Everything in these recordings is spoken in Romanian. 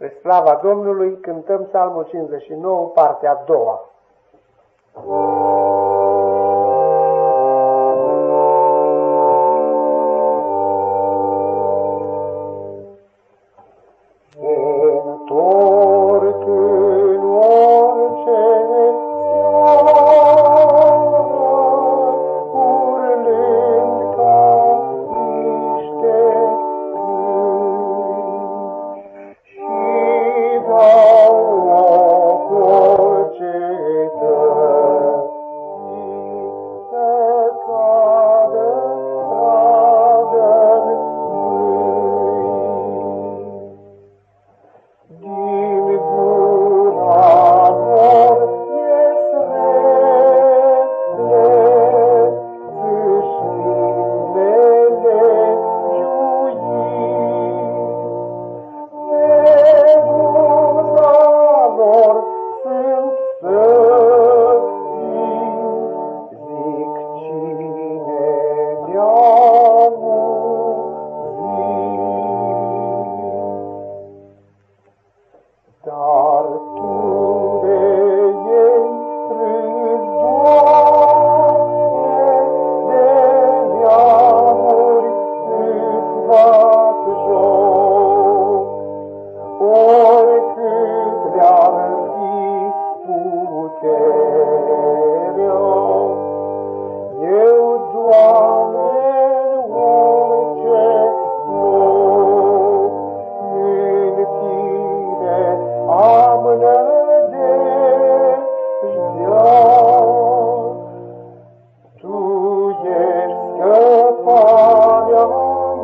Spre slava Domnului cântăm psalmul 59, partea a doua. Oh. pamięć.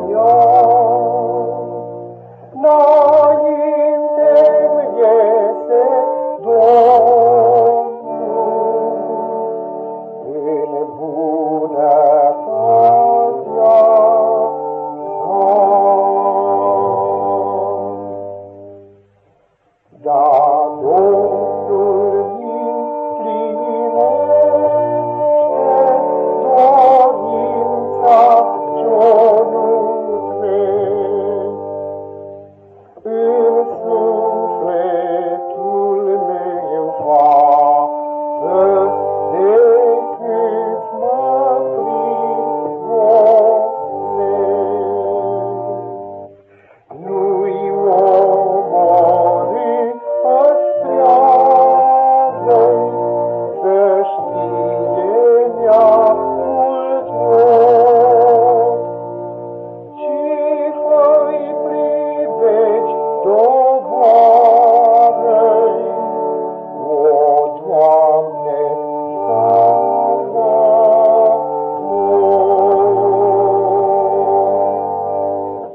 No.